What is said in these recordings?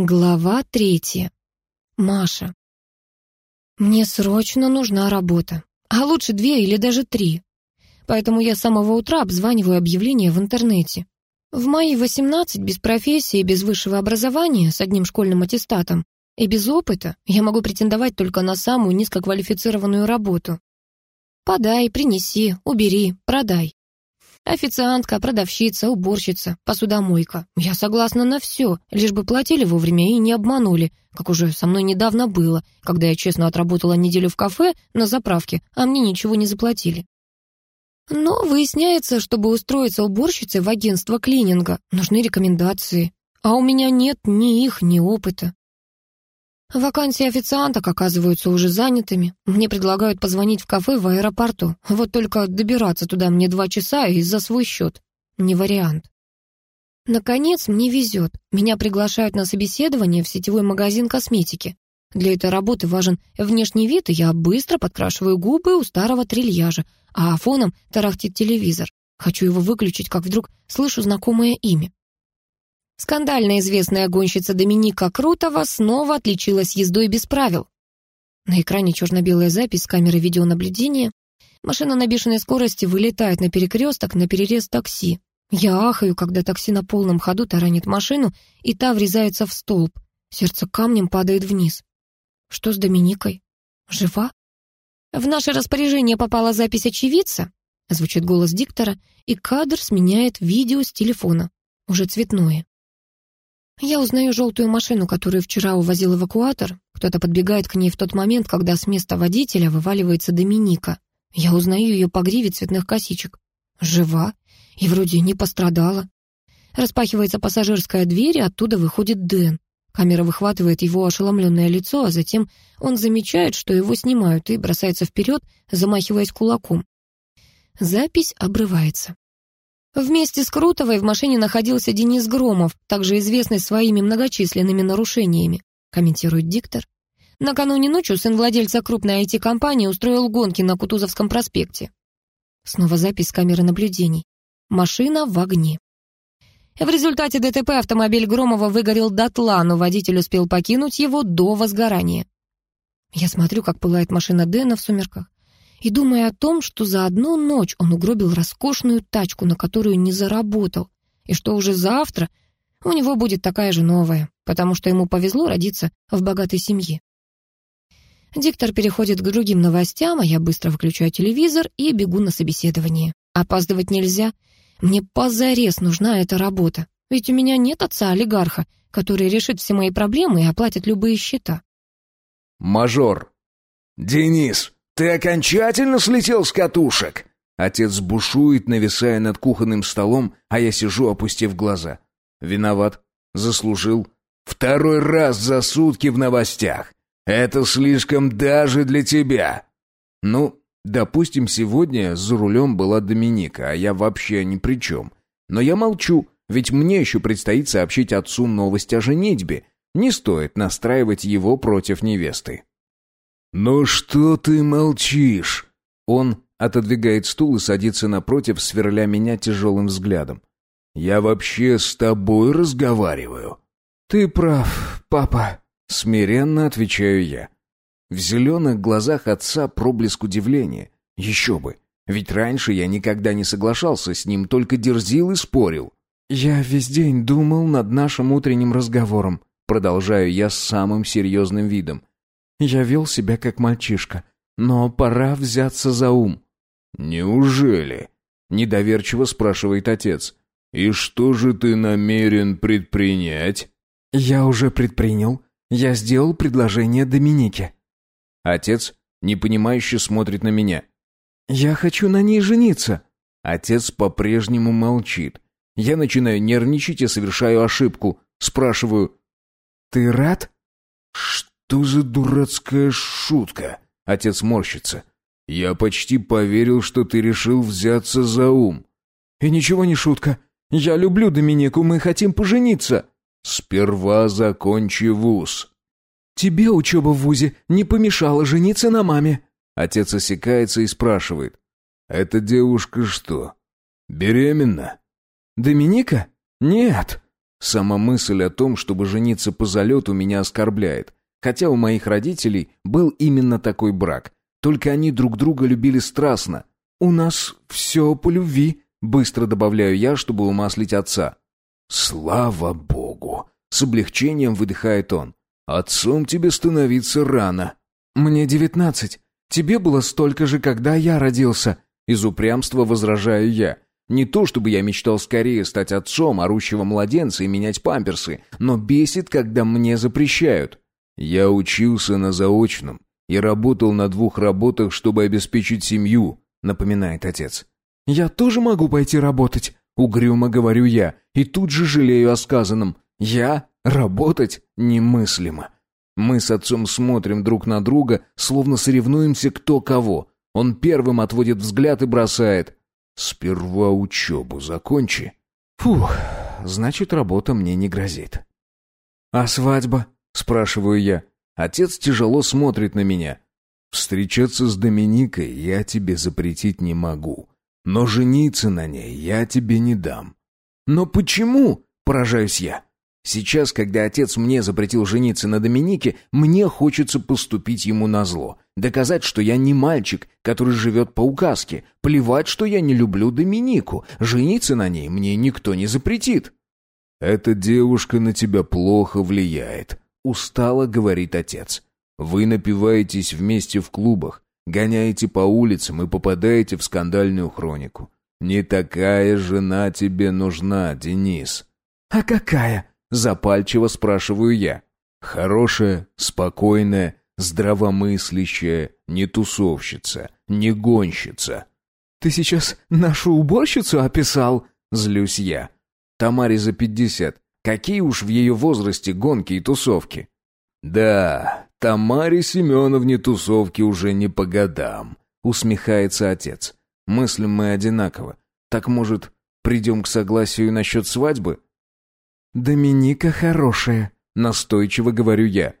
Глава третья. Маша. Мне срочно нужна работа, а лучше две или даже три. Поэтому я с самого утра обзваниваю объявления в интернете. В мои 18 без профессии, без высшего образования, с одним школьным аттестатом и без опыта я могу претендовать только на самую низкоквалифицированную работу. Подай, принеси, убери, продай. Официантка, продавщица, уборщица, посудомойка. Я согласна на все, лишь бы платили вовремя и не обманули, как уже со мной недавно было, когда я честно отработала неделю в кафе на заправке, а мне ничего не заплатили. Но выясняется, чтобы устроиться уборщицей в агентство клининга, нужны рекомендации. А у меня нет ни их, ни опыта. Вакансии официанток оказываются уже занятыми. Мне предлагают позвонить в кафе в аэропорту. Вот только добираться туда мне два часа и за свой счет. Не вариант. Наконец, мне везет. Меня приглашают на собеседование в сетевой магазин косметики. Для этой работы важен внешний вид, и я быстро подкрашиваю губы у старого трильяжа, а фоном тарахтит телевизор. Хочу его выключить, как вдруг слышу знакомое имя. Скандально известная гонщица Доминика Крутова снова отличилась ездой без правил. На экране черно-белая запись с камеры видеонаблюдения. Машина на бешеной скорости вылетает на перекресток на перерез такси. Я ахаю, когда такси на полном ходу таранит машину, и та врезается в столб. Сердце камнем падает вниз. Что с Доминикой? Жива? В наше распоряжение попала запись очевидца, звучит голос диктора, и кадр сменяет видео с телефона, уже цветное. Я узнаю желтую машину, которую вчера увозил эвакуатор. Кто-то подбегает к ней в тот момент, когда с места водителя вываливается Доминика. Я узнаю ее по гриве цветных косичек. Жива и вроде не пострадала. Распахивается пассажирская дверь, и оттуда выходит Дэн. Камера выхватывает его ошеломленное лицо, а затем он замечает, что его снимают, и бросается вперед, замахиваясь кулаком. Запись обрывается. Вместе с Крутовой в машине находился Денис Громов, также известный своими многочисленными нарушениями, комментирует диктор. Накануне ночью сын владельца крупной IT-компании устроил гонки на Кутузовском проспекте. Снова запись камеры наблюдений. Машина в огне. В результате ДТП автомобиль Громова выгорел дотла, но водитель успел покинуть его до возгорания. Я смотрю, как пылает машина Дэна в сумерках и думая о том, что за одну ночь он угробил роскошную тачку, на которую не заработал, и что уже завтра у него будет такая же новая, потому что ему повезло родиться в богатой семье. Диктор переходит к другим новостям, а я быстро выключаю телевизор и бегу на собеседование. Опаздывать нельзя. Мне позарез нужна эта работа. Ведь у меня нет отца-олигарха, который решит все мои проблемы и оплатит любые счета. Мажор. Денис, «Ты окончательно слетел с катушек?» Отец бушует, нависая над кухонным столом, а я сижу, опустив глаза. Виноват. Заслужил. Второй раз за сутки в новостях. Это слишком даже для тебя. Ну, допустим, сегодня за рулем была Доминика, а я вообще ни при чем. Но я молчу, ведь мне еще предстоит сообщить отцу новость о женитьбе. Не стоит настраивать его против невесты. «Ну что ты молчишь?» Он отодвигает стул и садится напротив, сверля меня тяжелым взглядом. «Я вообще с тобой разговариваю». «Ты прав, папа», — смиренно отвечаю я. В зеленых глазах отца проблеск удивления. Еще бы, ведь раньше я никогда не соглашался с ним, только дерзил и спорил. «Я весь день думал над нашим утренним разговором», продолжаю я с самым серьезным видом. Я вел себя как мальчишка, но пора взяться за ум». «Неужели?» — недоверчиво спрашивает отец. «И что же ты намерен предпринять?» «Я уже предпринял. Я сделал предложение Доминике». Отец, непонимающе, смотрит на меня. «Я хочу на ней жениться». Отец по-прежнему молчит. Я начинаю нервничать и совершаю ошибку. Спрашиваю. «Ты рад?» «Что?» Что за дурацкая шутка?» Отец морщится. «Я почти поверил, что ты решил взяться за ум». «И ничего не шутка. Я люблю Доминику, мы хотим пожениться». «Сперва закончи вуз». «Тебе учеба в вузе не помешала жениться на маме». Отец осекается и спрашивает. «Эта девушка что, беременна?» «Доминика? Нет». Сама мысль о том, чтобы жениться по залету, меня оскорбляет. Хотя у моих родителей был именно такой брак. Только они друг друга любили страстно. «У нас все по любви», — быстро добавляю я, чтобы умаслить отца. «Слава богу!» — с облегчением выдыхает он. «Отцом тебе становиться рано». «Мне девятнадцать. Тебе было столько же, когда я родился». Из упрямства возражаю я. Не то чтобы я мечтал скорее стать отцом орущего младенца и менять памперсы, но бесит, когда мне запрещают. Я учился на заочном и работал на двух работах, чтобы обеспечить семью, напоминает отец. Я тоже могу пойти работать, угрюмо говорю я, и тут же жалею о сказанном. Я работать немыслимо. Мы с отцом смотрим друг на друга, словно соревнуемся кто кого. Он первым отводит взгляд и бросает: Сперва учебу закончи. Фух, значит, работа мне не грозит. А свадьба? Спрашиваю я. Отец тяжело смотрит на меня. Встречаться с Доминикой я тебе запретить не могу, но жениться на ней я тебе не дам. Но почему? поражаюсь я. Сейчас, когда отец мне запретил жениться на Доминике, мне хочется поступить ему назло. Доказать, что я не мальчик, который живет по указке. Плевать, что я не люблю Доминику. Жениться на ней мне никто не запретит. «Эта девушка на тебя плохо влияет», — устало говорит отец. «Вы напиваетесь вместе в клубах, гоняете по улицам и попадаете в скандальную хронику. Не такая жена тебе нужна, Денис». «А какая?» — запальчиво спрашиваю я. «Хорошая, спокойная, Здравомыслящая, не тусовщица, не гонщица. «Ты сейчас нашу уборщицу описал?» — злюсь я. Тамаре за пятьдесят. Какие уж в ее возрасте гонки и тусовки. «Да, Тамаре Семеновне тусовки уже не по годам», — усмехается отец. «Мыслим мы одинаково. Так, может, придем к согласию насчет свадьбы?» «Доминика хорошая», — настойчиво говорю я.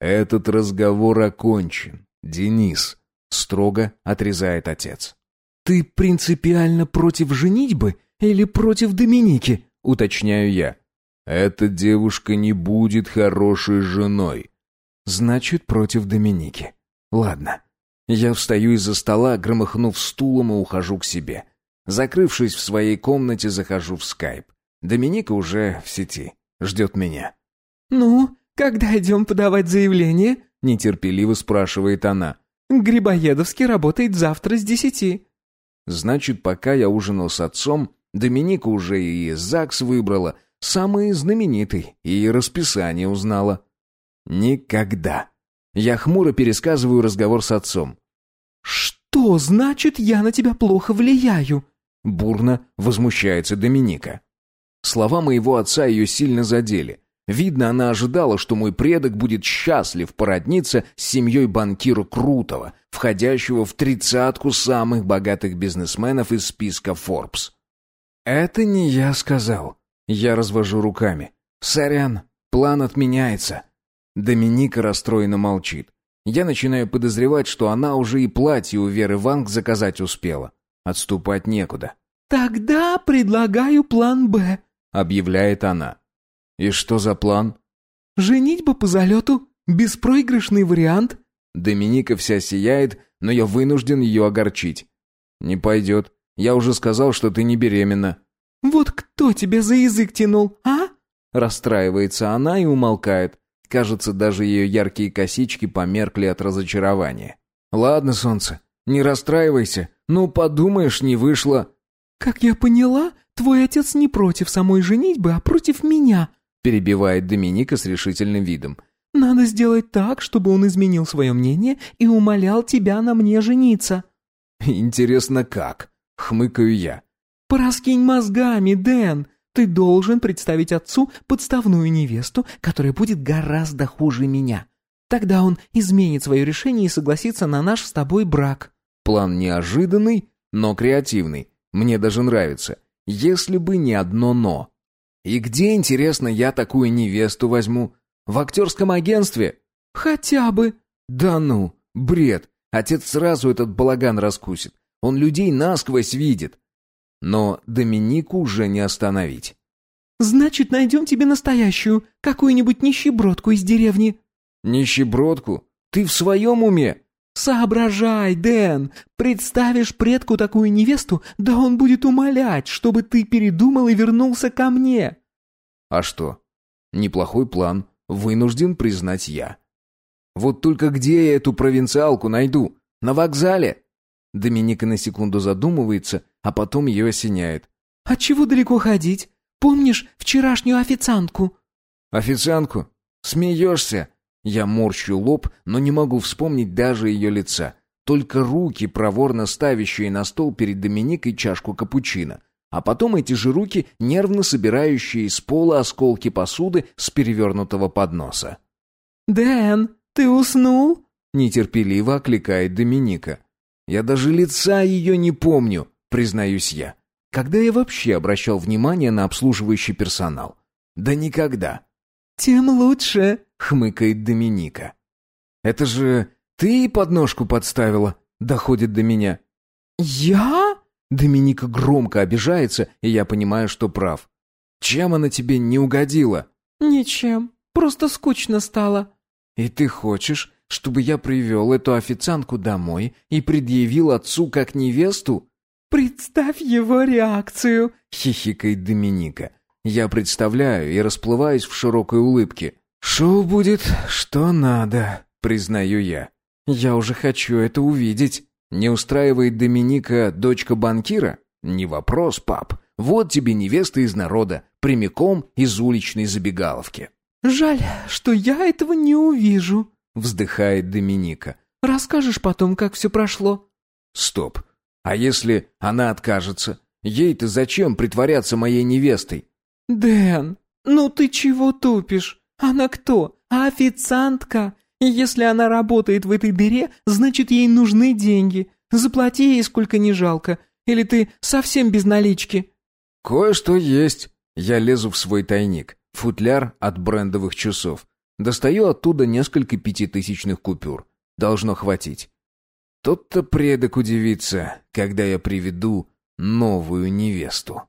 «Этот разговор окончен, Денис», — строго отрезает отец. «Ты принципиально против женитьбы или против Доминики?» — уточняю я. «Эта девушка не будет хорошей женой». «Значит, против Доминики. Ладно». Я встаю из-за стола, громыхнув стулом и ухожу к себе. Закрывшись в своей комнате, захожу в скайп. Доминика уже в сети. Ждет меня. «Ну, «Когда идем подавать заявление?» — нетерпеливо спрашивает она. «Грибоедовский работает завтра с десяти». Значит, пока я ужинал с отцом, Доминика уже и ЗАГС выбрала, самый знаменитый, и расписание узнала. Никогда. Я хмуро пересказываю разговор с отцом. «Что значит, я на тебя плохо влияю?» Бурно возмущается Доминика. Слова моего отца ее сильно задели. Видно, она ожидала, что мой предок будет счастлив породниться с семьей банкира Крутого, входящего в тридцатку самых богатых бизнесменов из списка Forbes. «Это не я сказал». Я развожу руками. «Сорян, план отменяется». Доминика расстроенно молчит. Я начинаю подозревать, что она уже и платье у Веры Ванг заказать успела. Отступать некуда. «Тогда предлагаю план «Б», — объявляет она. «И что за план?» «Женитьба по залету. Беспроигрышный вариант». Доминика вся сияет, но я вынужден ее огорчить. «Не пойдет. Я уже сказал, что ты не беременна». «Вот кто тебя за язык тянул, а?» Расстраивается она и умолкает. Кажется, даже ее яркие косички померкли от разочарования. «Ладно, солнце, не расстраивайся. Ну, подумаешь, не вышло». «Как я поняла, твой отец не против самой женитьбы, а против меня перебивает Доминика с решительным видом. «Надо сделать так, чтобы он изменил свое мнение и умолял тебя на мне жениться». «Интересно, как?» — хмыкаю я. «Пораскинь мозгами, Дэн. Ты должен представить отцу подставную невесту, которая будет гораздо хуже меня. Тогда он изменит свое решение и согласится на наш с тобой брак». План неожиданный, но креативный. Мне даже нравится. Если бы не одно «но». И где, интересно, я такую невесту возьму? В актерском агентстве? Хотя бы. Да ну, бред. Отец сразу этот балаган раскусит. Он людей насквозь видит. Но Доминику уже не остановить. «Значит, найдем тебе настоящую, какую-нибудь нищебродку из деревни». «Нищебродку? Ты в своем уме?» «Соображай, Дэн! Представишь предку такую невесту, да он будет умолять, чтобы ты передумал и вернулся ко мне!» «А что? Неплохой план, вынужден признать я. Вот только где я эту провинциалку найду? На вокзале?» Доминика на секунду задумывается, а потом ее осеняет. «А чего далеко ходить? Помнишь вчерашнюю официантку?» «Официантку? Смеешься?» Я морщу лоб, но не могу вспомнить даже ее лица. Только руки, проворно ставящие на стол перед Доминикой чашку капучино. А потом эти же руки, нервно собирающие с пола осколки посуды с перевернутого подноса. «Дэн, ты уснул?» — нетерпеливо окликает Доминика. «Я даже лица ее не помню», — признаюсь я. «Когда я вообще обращал внимание на обслуживающий персонал?» «Да никогда». «Тем лучше», — хмыкает Доминика. «Это же ты подножку подставила?» — доходит до меня. «Я?» Доминика громко обижается, и я понимаю, что прав. «Чем она тебе не угодила?» «Ничем. Просто скучно стало». «И ты хочешь, чтобы я привел эту официантку домой и предъявил отцу как невесту?» «Представь его реакцию!» — хихикает Доминика. Я представляю и расплываюсь в широкой улыбке. «Шоу будет, что надо», — признаю я. «Я уже хочу это увидеть». Не устраивает Доминика дочка банкира? Не вопрос, пап. Вот тебе невеста из народа, прямиком из уличной забегаловки. «Жаль, что я этого не увижу», — вздыхает Доминика. «Расскажешь потом, как все прошло?» «Стоп. А если она откажется? Ей-то зачем притворяться моей невестой?» «Дэн, ну ты чего тупишь? Она кто? Официантка. И если она работает в этой дыре, значит ей нужны деньги. Заплати ей сколько не жалко. Или ты совсем без налички?» «Кое-что есть». Я лезу в свой тайник. Футляр от брендовых часов. Достаю оттуда несколько пятитысячных купюр. Должно хватить. Тот-то предок удивится, когда я приведу новую невесту.